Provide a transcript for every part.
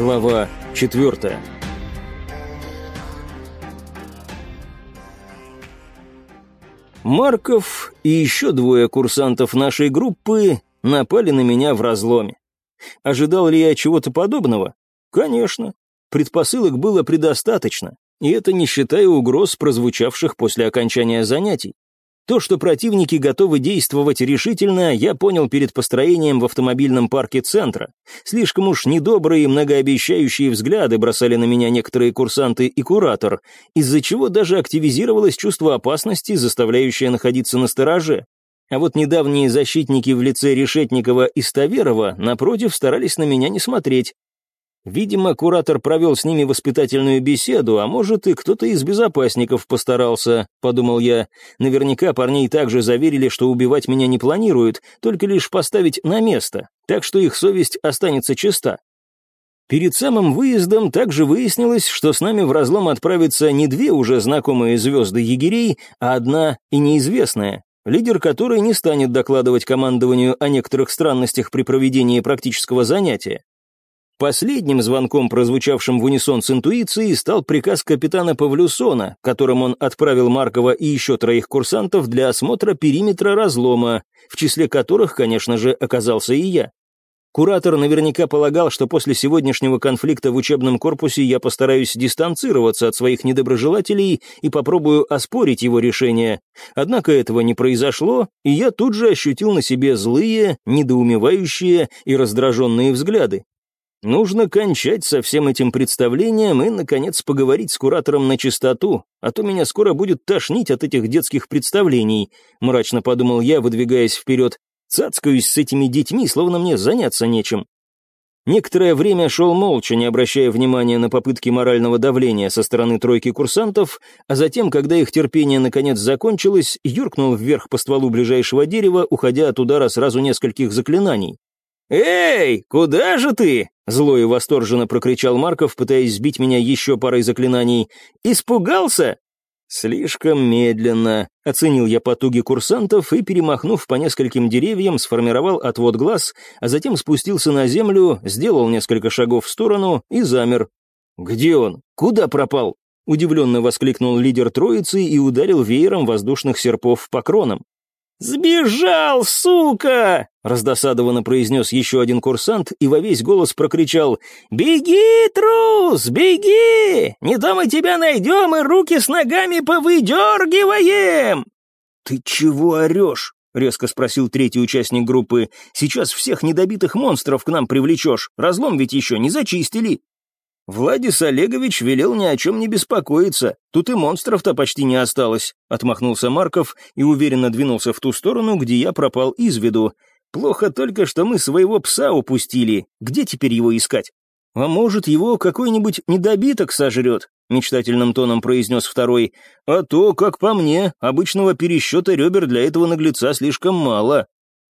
Глава четвертая. Марков и еще двое курсантов нашей группы напали на меня в разломе. Ожидал ли я чего-то подобного? Конечно. Предпосылок было предостаточно, и это не считая угроз, прозвучавших после окончания занятий. То, что противники готовы действовать решительно, я понял перед построением в автомобильном парке центра. Слишком уж недобрые и многообещающие взгляды бросали на меня некоторые курсанты и куратор, из-за чего даже активизировалось чувство опасности, заставляющее находиться на стороже. А вот недавние защитники в лице Решетникова и Ставерова, напротив, старались на меня не смотреть, Видимо, куратор провел с ними воспитательную беседу, а может и кто-то из безопасников постарался, подумал я. Наверняка парней также заверили, что убивать меня не планируют, только лишь поставить на место, так что их совесть останется чиста. Перед самым выездом также выяснилось, что с нами в разлом отправятся не две уже знакомые звезды егерей, а одна и неизвестная, лидер которой не станет докладывать командованию о некоторых странностях при проведении практического занятия. Последним звонком, прозвучавшим в унисон с интуицией, стал приказ капитана Павлюсона, которым он отправил Маркова и еще троих курсантов для осмотра периметра разлома, в числе которых, конечно же, оказался и я. Куратор наверняка полагал, что после сегодняшнего конфликта в учебном корпусе я постараюсь дистанцироваться от своих недоброжелателей и попробую оспорить его решение. Однако этого не произошло, и я тут же ощутил на себе злые, недоумевающие и раздраженные взгляды. Нужно кончать со всем этим представлением и, наконец, поговорить с куратором на чистоту, а то меня скоро будет тошнить от этих детских представлений», — мрачно подумал я, выдвигаясь вперед. «Цацкаюсь с этими детьми, словно мне заняться нечем». Некоторое время шел молча, не обращая внимания на попытки морального давления со стороны тройки курсантов, а затем, когда их терпение наконец закончилось, юркнул вверх по стволу ближайшего дерева, уходя от удара сразу нескольких заклинаний. «Эй, куда же ты?» — зло и восторженно прокричал Марков, пытаясь сбить меня еще парой заклинаний. «Испугался?» «Слишком медленно», — оценил я потуги курсантов и, перемахнув по нескольким деревьям, сформировал отвод глаз, а затем спустился на землю, сделал несколько шагов в сторону и замер. «Где он? Куда пропал?» — удивленно воскликнул лидер троицы и ударил веером воздушных серпов по кронам. «Сбежал, сука!» — раздосадованно произнес еще один курсант и во весь голос прокричал «Беги, трус, беги! Не то мы тебя найдем и руки с ногами повыдергиваем!» «Ты чего орешь?» — резко спросил третий участник группы. «Сейчас всех недобитых монстров к нам привлечешь. Разлом ведь еще не зачистили». «Владис Олегович велел ни о чем не беспокоиться, тут и монстров-то почти не осталось», — отмахнулся Марков и уверенно двинулся в ту сторону, где я пропал из виду. «Плохо только, что мы своего пса упустили. Где теперь его искать?» «А может, его какой-нибудь недобиток сожрет?» — мечтательным тоном произнес второй. «А то, как по мне, обычного пересчета ребер для этого наглеца слишком мало.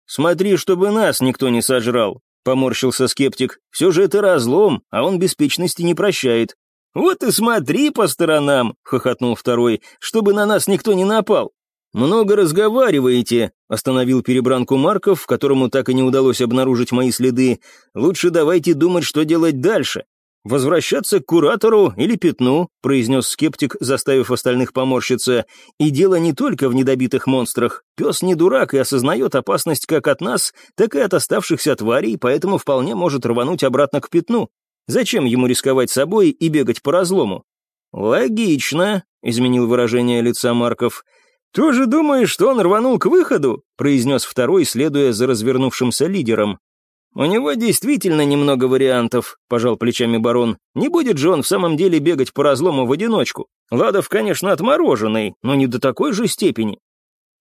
Смотри, чтобы нас никто не сожрал поморщился скептик. «Все же это разлом, а он беспечности не прощает». «Вот и смотри по сторонам», — хохотнул второй, «чтобы на нас никто не напал». «Много разговариваете», — остановил перебранку Марков, которому так и не удалось обнаружить мои следы. «Лучше давайте думать, что делать дальше. «Возвращаться к куратору или пятну», — произнес скептик, заставив остальных поморщиться. «И дело не только в недобитых монстрах. Пес не дурак и осознает опасность как от нас, так и от оставшихся тварей, поэтому вполне может рвануть обратно к пятну. Зачем ему рисковать собой и бегать по разлому?» «Логично», — изменил выражение лица Марков. «Тоже думаешь, что он рванул к выходу?» — произнес второй, следуя за развернувшимся лидером. «У него действительно немного вариантов», — пожал плечами барон. «Не будет же он в самом деле бегать по разлому в одиночку. Ладов, конечно, отмороженный, но не до такой же степени».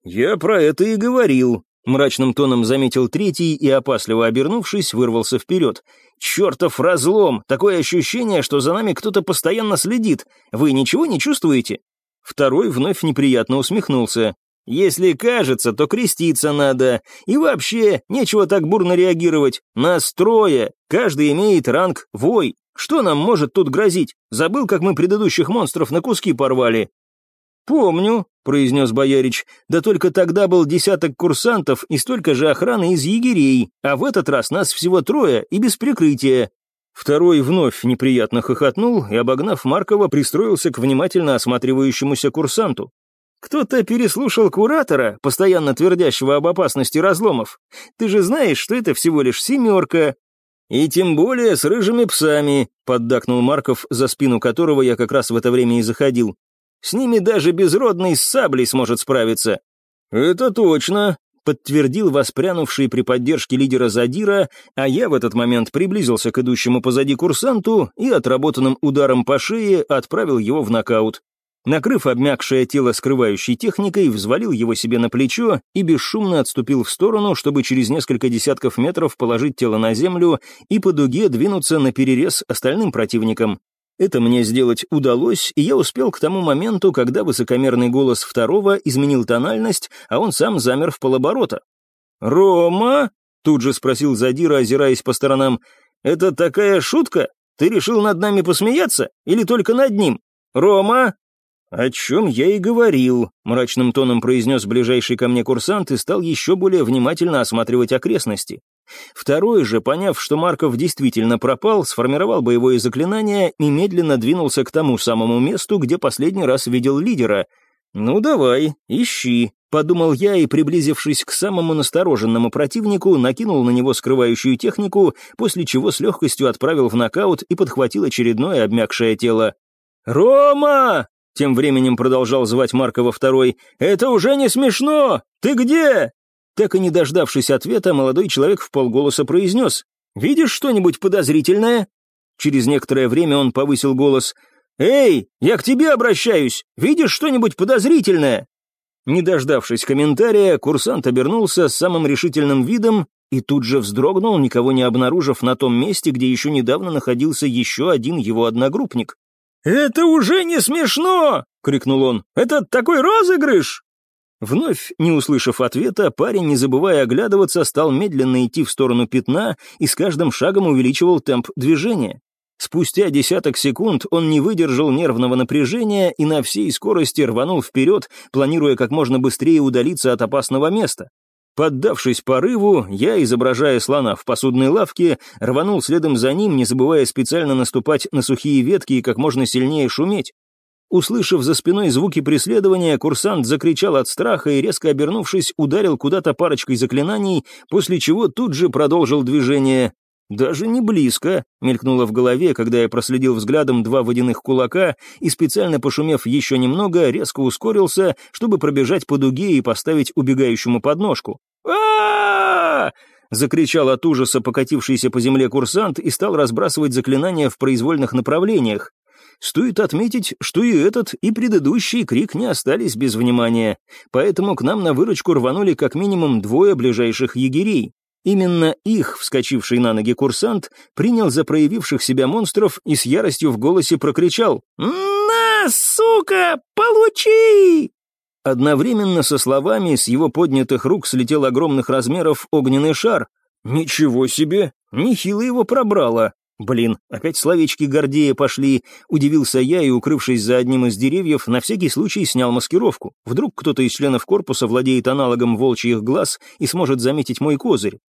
«Я про это и говорил», — мрачным тоном заметил третий и, опасливо обернувшись, вырвался вперед. «Чертов разлом! Такое ощущение, что за нами кто-то постоянно следит. Вы ничего не чувствуете?» Второй вновь неприятно усмехнулся. Если кажется, то креститься надо. И вообще, нечего так бурно реагировать. Нас трое, каждый имеет ранг «вой». Что нам может тут грозить? Забыл, как мы предыдущих монстров на куски порвали?» «Помню», — произнес Боярич, «да только тогда был десяток курсантов и столько же охраны из егерей, а в этот раз нас всего трое и без прикрытия». Второй вновь неприятно хохотнул и, обогнав Маркова, пристроился к внимательно осматривающемуся курсанту. «Кто-то переслушал куратора, постоянно твердящего об опасности разломов. Ты же знаешь, что это всего лишь семерка». «И тем более с рыжими псами», — поддакнул Марков, за спину которого я как раз в это время и заходил. «С ними даже безродный с саблей сможет справиться». «Это точно», подтвердил воспрянувший при поддержке лидера Задира, а я в этот момент приблизился к идущему позади курсанту и отработанным ударом по шее отправил его в нокаут. Накрыв обмякшее тело скрывающей техникой, взвалил его себе на плечо и бесшумно отступил в сторону, чтобы через несколько десятков метров положить тело на землю и по дуге двинуться на перерез остальным противникам. Это мне сделать удалось, и я успел к тому моменту, когда высокомерный голос второго изменил тональность, а он сам замер в полоборота. «Рома?» — тут же спросил Задира, озираясь по сторонам. «Это такая шутка? Ты решил над нами посмеяться? Или только над ним? Рома?» «О чем я и говорил», — мрачным тоном произнес ближайший ко мне курсант и стал еще более внимательно осматривать окрестности. Второй же, поняв, что Марков действительно пропал, сформировал боевое заклинание и медленно двинулся к тому самому месту, где последний раз видел лидера. «Ну давай, ищи», — подумал я и, приблизившись к самому настороженному противнику, накинул на него скрывающую технику, после чего с легкостью отправил в нокаут и подхватил очередное обмякшее тело. «Рома!» — тем временем продолжал звать Маркова второй. «Это уже не смешно! Ты где?» Так и не дождавшись ответа, молодой человек в полголоса произнес «Видишь что-нибудь подозрительное?» Через некоторое время он повысил голос «Эй, я к тебе обращаюсь! Видишь что-нибудь подозрительное?» Не дождавшись комментария, курсант обернулся с самым решительным видом и тут же вздрогнул, никого не обнаружив на том месте, где еще недавно находился еще один его одногруппник. «Это уже не смешно!» — крикнул он. «Это такой розыгрыш!» Вновь, не услышав ответа, парень, не забывая оглядываться, стал медленно идти в сторону пятна и с каждым шагом увеличивал темп движения. Спустя десяток секунд он не выдержал нервного напряжения и на всей скорости рванул вперед, планируя как можно быстрее удалиться от опасного места. Поддавшись порыву, я, изображая слона в посудной лавке, рванул следом за ним, не забывая специально наступать на сухие ветки и как можно сильнее шуметь. Услышав за спиной звуки преследования, курсант закричал от страха и, резко обернувшись, ударил куда-то парочкой заклинаний, после чего тут же продолжил движение. «Даже не близко», — мелькнуло в голове, когда я проследил взглядом два водяных кулака и, специально пошумев еще немного, резко ускорился, чтобы пробежать по дуге и поставить убегающему подножку. а закричал от ужаса покатившийся по земле курсант и стал разбрасывать заклинания в произвольных направлениях. Стоит отметить, что и этот, и предыдущий крик не остались без внимания, поэтому к нам на выручку рванули как минимум двое ближайших егерей. Именно их, вскочивший на ноги курсант, принял за проявивших себя монстров и с яростью в голосе прокричал «На, сука, получи!» Одновременно со словами с его поднятых рук слетел огромных размеров огненный шар. «Ничего себе! Нехило его пробрало!» «Блин, опять словечки Гордея пошли», — удивился я и, укрывшись за одним из деревьев, на всякий случай снял маскировку. Вдруг кто-то из членов корпуса владеет аналогом волчьих глаз и сможет заметить мой козырь.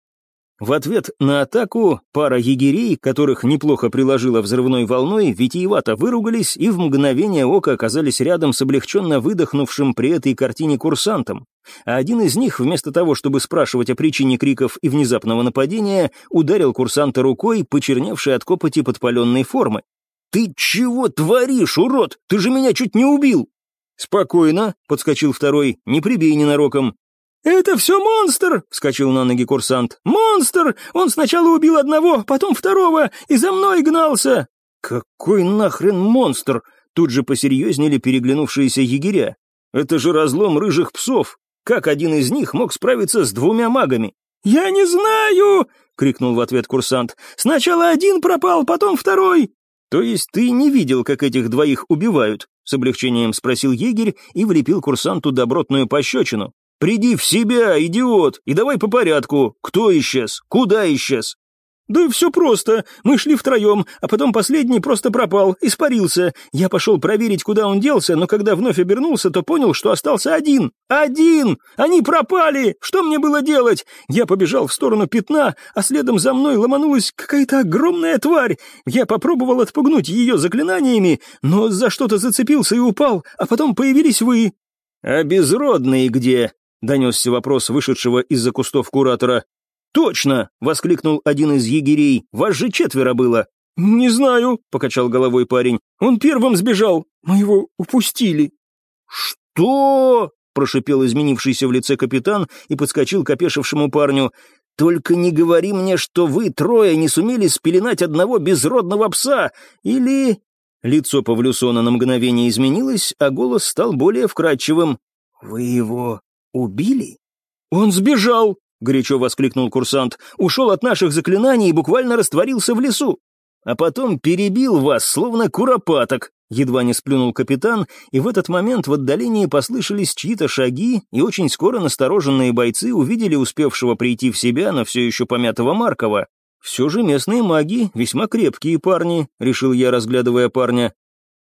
В ответ на атаку пара егерей, которых неплохо приложила взрывной волной, витиевато выругались и в мгновение ока оказались рядом с облегченно выдохнувшим при этой картине курсантом. А один из них, вместо того, чтобы спрашивать о причине криков и внезапного нападения, ударил курсанта рукой, почерневшей от копоти подпаленной формы. «Ты чего творишь, урод? Ты же меня чуть не убил!» «Спокойно», — подскочил второй, — «не прибей ненароком. «Это все монстр!» — вскочил на ноги курсант. «Монстр! Он сначала убил одного, потом второго, и за мной гнался!» «Какой нахрен монстр?» — тут же посерьезнели переглянувшиеся егеря. «Это же разлом рыжих псов! Как один из них мог справиться с двумя магами?» «Я не знаю!» — крикнул в ответ курсант. «Сначала один пропал, потом второй!» «То есть ты не видел, как этих двоих убивают?» — с облегчением спросил егерь и влепил курсанту добротную пощечину. «Приди в себя, идиот, и давай по порядку. Кто исчез? Куда исчез?» «Да все просто. Мы шли втроем, а потом последний просто пропал, испарился. Я пошел проверить, куда он делся, но когда вновь обернулся, то понял, что остался один. Один! Они пропали! Что мне было делать? Я побежал в сторону пятна, а следом за мной ломанулась какая-то огромная тварь. Я попробовал отпугнуть ее заклинаниями, но за что-то зацепился и упал, а потом появились вы». «А безродные где?» — донесся вопрос вышедшего из-за кустов куратора. «Точно!» — воскликнул один из егерей. «Вас же четверо было!» «Не знаю», — покачал головой парень. «Он первым сбежал. Мы его упустили». «Что?» — прошипел изменившийся в лице капитан и подскочил к опешившему парню. «Только не говори мне, что вы трое не сумели спеленать одного безродного пса, или...» Лицо Павлюсона на мгновение изменилось, а голос стал более вкрадчивым. «Вы его убили?» «Он сбежал!» — горячо воскликнул курсант. «Ушел от наших заклинаний и буквально растворился в лесу. А потом перебил вас, словно куропаток!» Едва не сплюнул капитан, и в этот момент в отдалении послышались чьи-то шаги, и очень скоро настороженные бойцы увидели успевшего прийти в себя, но все еще помятого Маркова. «Все же местные маги весьма крепкие парни», — решил я, разглядывая парня.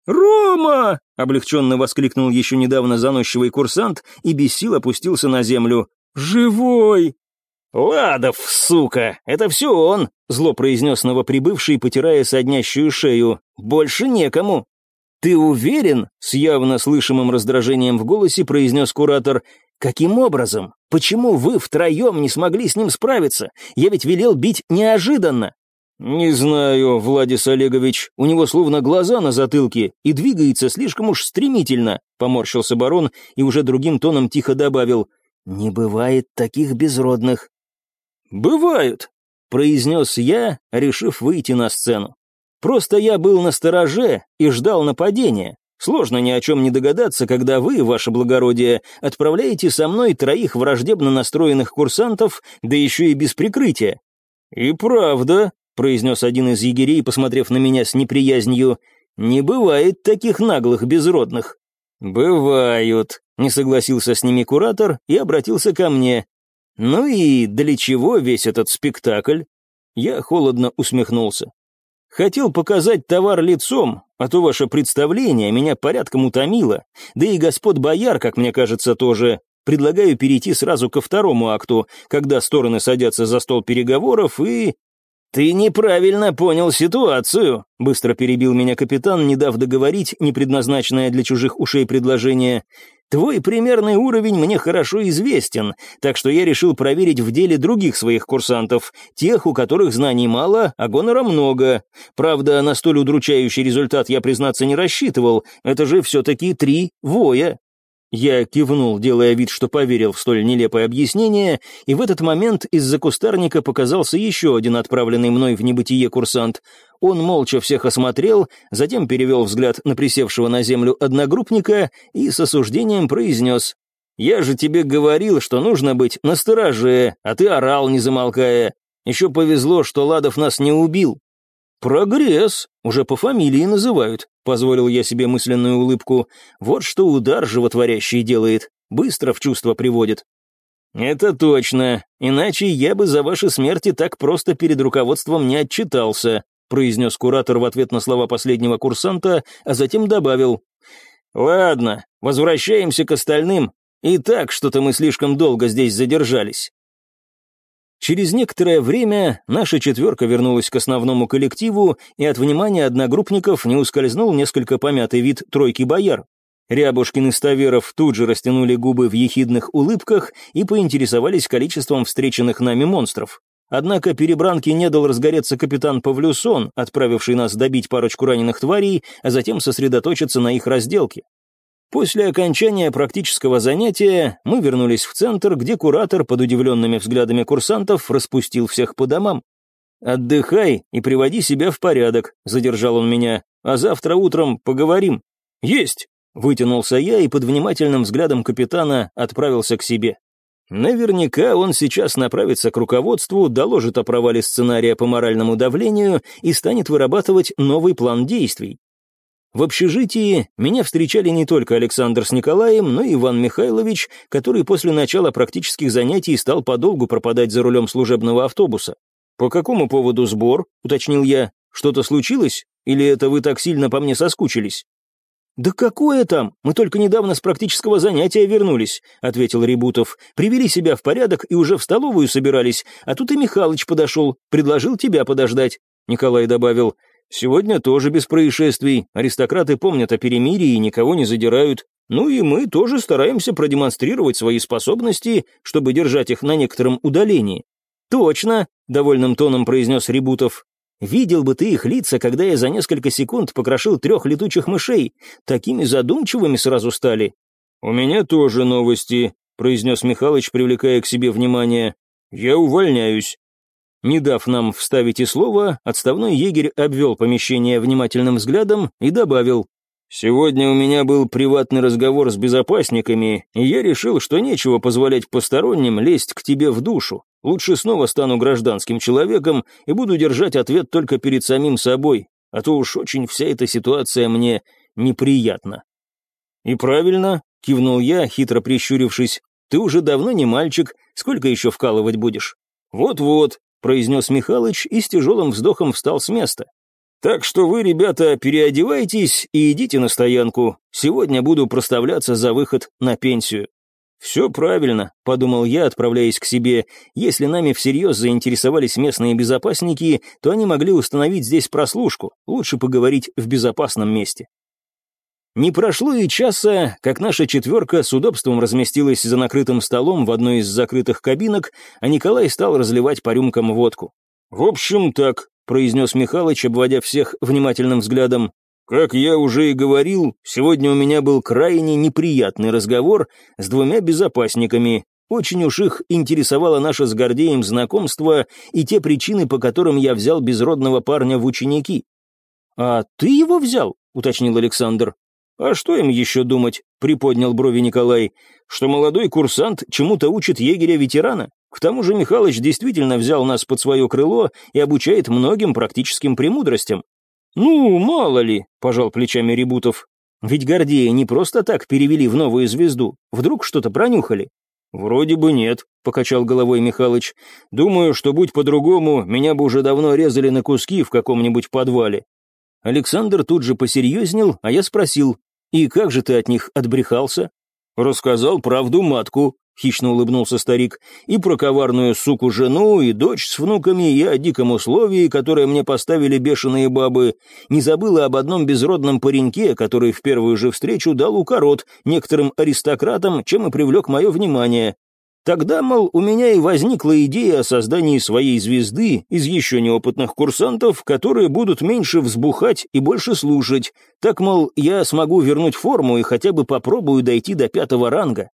«Рома!» — облегченно воскликнул еще недавно заносчивый курсант и без сил опустился на землю. «Живой!» «Ладов, сука, это все он!» — зло произнес новоприбывший, потирая соднящую шею. «Больше некому!» «Ты уверен?» — с явно слышимым раздражением в голосе произнес куратор. «Каким образом? Почему вы втроем не смогли с ним справиться? Я ведь велел бить неожиданно!» «Не знаю, Владис Олегович, у него словно глаза на затылке и двигается слишком уж стремительно», — поморщился барон и уже другим тоном тихо добавил. «Не бывает таких безродных». «Бывают», — произнес я, решив выйти на сцену. «Просто я был на стороже и ждал нападения. Сложно ни о чем не догадаться, когда вы, ваше благородие, отправляете со мной троих враждебно настроенных курсантов, да еще и без прикрытия». «И правда», — произнес один из егерей, посмотрев на меня с неприязнью, «не бывает таких наглых безродных». «Бывают», — не согласился с ними куратор и обратился ко мне. «Ну и для чего весь этот спектакль?» Я холодно усмехнулся. «Хотел показать товар лицом, а то ваше представление меня порядком утомило, да и господ бояр, как мне кажется, тоже. Предлагаю перейти сразу ко второму акту, когда стороны садятся за стол переговоров и...» «Ты неправильно понял ситуацию», — быстро перебил меня капитан, не дав договорить непредназначенное для чужих ушей предложение. «Твой примерный уровень мне хорошо известен, так что я решил проверить в деле других своих курсантов, тех, у которых знаний мало, а гонора много. Правда, на столь удручающий результат я, признаться, не рассчитывал, это же все-таки три воя». Я кивнул, делая вид, что поверил в столь нелепое объяснение, и в этот момент из-за кустарника показался еще один отправленный мной в небытие курсант. Он молча всех осмотрел, затем перевел взгляд на присевшего на землю одногруппника и с осуждением произнес «Я же тебе говорил, что нужно быть настороже, а ты орал, не замолкая. Еще повезло, что Ладов нас не убил». «Прогресс, уже по фамилии называют», — позволил я себе мысленную улыбку. «Вот что удар животворящий делает, быстро в чувство приводит». «Это точно, иначе я бы за ваши смерти так просто перед руководством не отчитался», произнес куратор в ответ на слова последнего курсанта, а затем добавил. «Ладно, возвращаемся к остальным. И так что-то мы слишком долго здесь задержались. Через некоторое время наша четверка вернулась к основному коллективу, и от внимания одногруппников не ускользнул несколько помятый вид тройки бояр. Рябушкин и Ставеров тут же растянули губы в ехидных улыбках и поинтересовались количеством встреченных нами монстров. Однако перебранке не дал разгореться капитан Павлюсон, отправивший нас добить парочку раненых тварей, а затем сосредоточиться на их разделке. После окончания практического занятия мы вернулись в центр, где куратор под удивленными взглядами курсантов распустил всех по домам. «Отдыхай и приводи себя в порядок», — задержал он меня, «а завтра утром поговорим». «Есть!» — вытянулся я и под внимательным взглядом капитана отправился к себе. Наверняка он сейчас направится к руководству, доложит о провале сценария по моральному давлению и станет вырабатывать новый план действий. В общежитии меня встречали не только Александр с Николаем, но и Иван Михайлович, который после начала практических занятий стал подолгу пропадать за рулем служебного автобуса. «По какому поводу сбор?» — уточнил я. «Что-то случилось? Или это вы так сильно по мне соскучились?» «Да какое там? Мы только недавно с практического занятия вернулись», — ответил Рибутов. «Привели себя в порядок и уже в столовую собирались, а тут и Михалыч подошел, предложил тебя подождать». Николай добавил, «Сегодня тоже без происшествий, аристократы помнят о перемирии и никого не задирают. Ну и мы тоже стараемся продемонстрировать свои способности, чтобы держать их на некотором удалении». «Точно», — довольным тоном произнес Рибутов. Видел бы ты их лица, когда я за несколько секунд покрошил трех летучих мышей. Такими задумчивыми сразу стали. «У меня тоже новости», — произнес Михалыч, привлекая к себе внимание. «Я увольняюсь». Не дав нам вставить и слово, отставной егерь обвел помещение внимательным взглядом и добавил. «Сегодня у меня был приватный разговор с безопасниками, и я решил, что нечего позволять посторонним лезть к тебе в душу. Лучше снова стану гражданским человеком и буду держать ответ только перед самим собой, а то уж очень вся эта ситуация мне неприятна». «И правильно», — кивнул я, хитро прищурившись, «ты уже давно не мальчик, сколько еще вкалывать будешь?» «Вот-вот», — произнес Михалыч и с тяжелым вздохом встал с места. «Так что вы, ребята, переодевайтесь и идите на стоянку. Сегодня буду проставляться за выход на пенсию». «Все правильно», — подумал я, отправляясь к себе. «Если нами всерьез заинтересовались местные безопасники, то они могли установить здесь прослушку. Лучше поговорить в безопасном месте». Не прошло и часа, как наша четверка с удобством разместилась за накрытым столом в одной из закрытых кабинок, а Николай стал разливать по рюмкам водку. «В общем, так», — произнес Михалыч, обводя всех внимательным взглядом. Как я уже и говорил, сегодня у меня был крайне неприятный разговор с двумя безопасниками. Очень уж их интересовало наше с Гордеем знакомство и те причины, по которым я взял безродного парня в ученики. «А ты его взял?» — уточнил Александр. «А что им еще думать?» — приподнял брови Николай. «Что молодой курсант чему-то учит егеря-ветерана? К тому же Михалыч действительно взял нас под свое крыло и обучает многим практическим премудростям. «Ну, мало ли», — пожал плечами Рибутов. «Ведь Гордея не просто так перевели в новую звезду. Вдруг что-то пронюхали?» «Вроде бы нет», — покачал головой Михалыч. «Думаю, что будь по-другому, меня бы уже давно резали на куски в каком-нибудь подвале». Александр тут же посерьезнел, а я спросил, «И как же ты от них отбрехался?» «Рассказал правду матку», — хищно улыбнулся старик, «и про коварную суку-жену, и дочь с внуками, и о диком условии, которое мне поставили бешеные бабы. Не забыла об одном безродном пареньке, который в первую же встречу дал укорот некоторым аристократам, чем и привлек мое внимание. Тогда, мол, у меня и возникла идея о создании своей звезды из еще неопытных курсантов, которые будут меньше взбухать и больше слушать. Так, мол, я смогу вернуть форму и хотя бы попробую дойти до пятого ранга.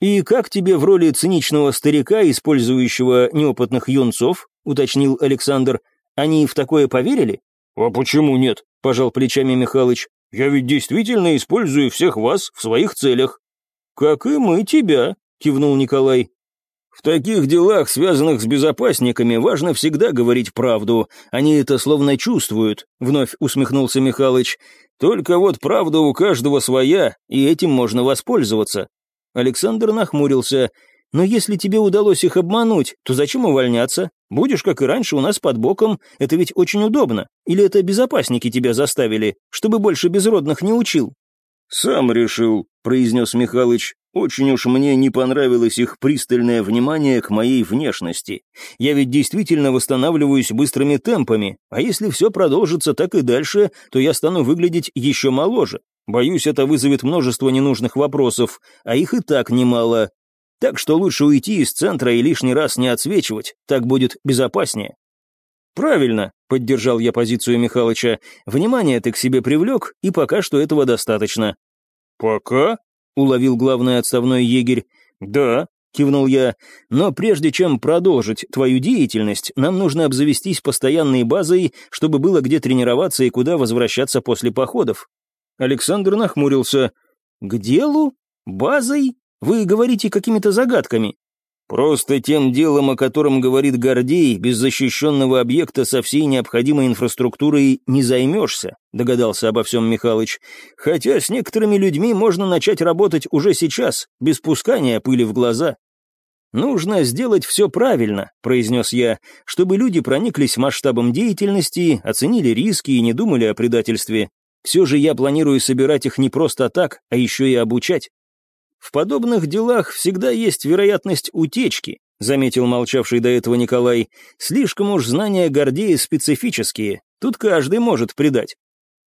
«И как тебе в роли циничного старика, использующего неопытных юнцов?» — уточнил Александр. «Они в такое поверили?» «А почему нет?» — пожал плечами Михалыч. «Я ведь действительно использую всех вас в своих целях». «Как и мы тебя», — кивнул Николай. «В таких делах, связанных с безопасниками, важно всегда говорить правду. Они это словно чувствуют», — вновь усмехнулся Михалыч. «Только вот правда у каждого своя, и этим можно воспользоваться. Александр нахмурился. «Но если тебе удалось их обмануть, то зачем увольняться? Будешь, как и раньше, у нас под боком. Это ведь очень удобно. Или это безопасники тебя заставили, чтобы больше безродных не учил?» «Сам решил», — произнес Михалыч. «Очень уж мне не понравилось их пристальное внимание к моей внешности. Я ведь действительно восстанавливаюсь быстрыми темпами, а если все продолжится так и дальше, то я стану выглядеть еще моложе. Боюсь, это вызовет множество ненужных вопросов, а их и так немало. Так что лучше уйти из центра и лишний раз не отсвечивать, так будет безопаснее. «Правильно», — поддержал я позицию Михалыча. «Внимание ты к себе привлек, и пока что этого достаточно». «Пока?» — уловил главный отставной егерь. «Да», — кивнул я, — «но прежде чем продолжить твою деятельность, нам нужно обзавестись постоянной базой, чтобы было где тренироваться и куда возвращаться после походов. Александр нахмурился. «К делу? Базой? Вы говорите какими-то загадками?» «Просто тем делом, о котором говорит Гордей, без защищенного объекта со всей необходимой инфраструктурой не займешься», догадался обо всем Михалыч. «Хотя с некоторыми людьми можно начать работать уже сейчас, без пускания пыли в глаза». «Нужно сделать все правильно», — произнес я, «чтобы люди прониклись масштабом деятельности, оценили риски и не думали о предательстве. Все же я планирую собирать их не просто так, а еще и обучать». «В подобных делах всегда есть вероятность утечки», — заметил молчавший до этого Николай. «Слишком уж знания Гордея специфические, тут каждый может предать».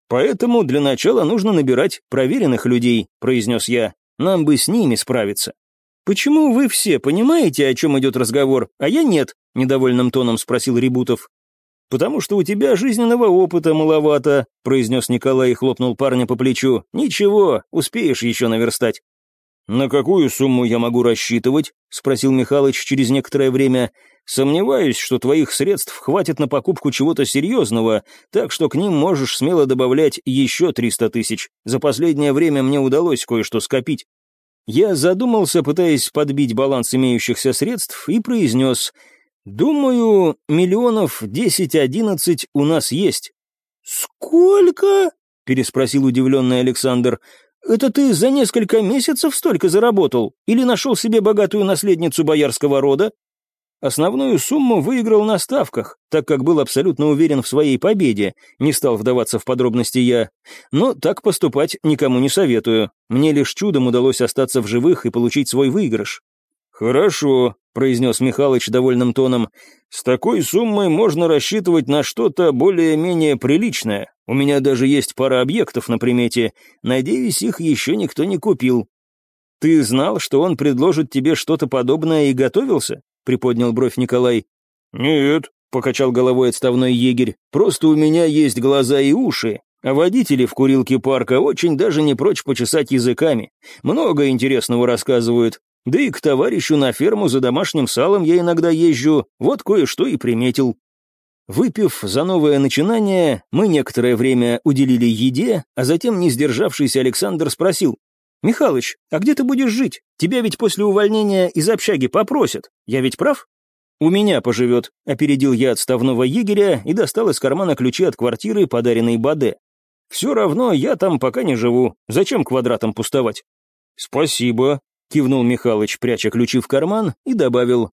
«Поэтому для начала нужно набирать проверенных людей», — произнес я. «Нам бы с ними справиться». «Почему вы все понимаете, о чем идет разговор, а я нет?» — недовольным тоном спросил Рибутов. «Потому что у тебя жизненного опыта маловато», — произнес Николай и хлопнул парня по плечу. «Ничего, успеешь еще наверстать». «На какую сумму я могу рассчитывать?» — спросил Михалыч через некоторое время. «Сомневаюсь, что твоих средств хватит на покупку чего-то серьезного, так что к ним можешь смело добавлять еще триста тысяч. За последнее время мне удалось кое-что скопить». Я задумался, пытаясь подбить баланс имеющихся средств, и произнес, «Думаю, миллионов десять-одиннадцать у нас есть». «Сколько?» — переспросил удивленный Александр. «Это ты за несколько месяцев столько заработал? Или нашел себе богатую наследницу боярского рода?» Основную сумму выиграл на ставках, так как был абсолютно уверен в своей победе, не стал вдаваться в подробности я. Но так поступать никому не советую. Мне лишь чудом удалось остаться в живых и получить свой выигрыш. «Хорошо», — произнес Михалыч довольным тоном. «С такой суммой можно рассчитывать на что-то более-менее приличное. У меня даже есть пара объектов на примете. Надеюсь, их еще никто не купил». «Ты знал, что он предложит тебе что-то подобное и готовился?» приподнял бровь Николай. «Нет», — покачал головой отставной егерь, «просто у меня есть глаза и уши, а водители в курилке парка очень даже не прочь почесать языками. Много интересного рассказывают. Да и к товарищу на ферму за домашним салом я иногда езжу, вот кое-что и приметил». Выпив за новое начинание, мы некоторое время уделили еде, а затем, не сдержавшийся Александр спросил, «Михалыч, а где ты будешь жить? Тебя ведь после увольнения из общаги попросят. Я ведь прав?» «У меня поживет», — опередил я отставного егеря и достал из кармана ключи от квартиры, подаренной Баде. «Все равно я там пока не живу. Зачем квадратом пустовать?» «Спасибо», — кивнул Михалыч, пряча ключи в карман, и добавил.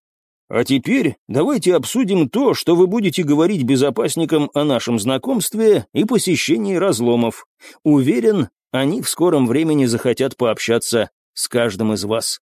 «А теперь давайте обсудим то, что вы будете говорить безопасникам о нашем знакомстве и посещении разломов. Уверен, они в скором времени захотят пообщаться с каждым из вас.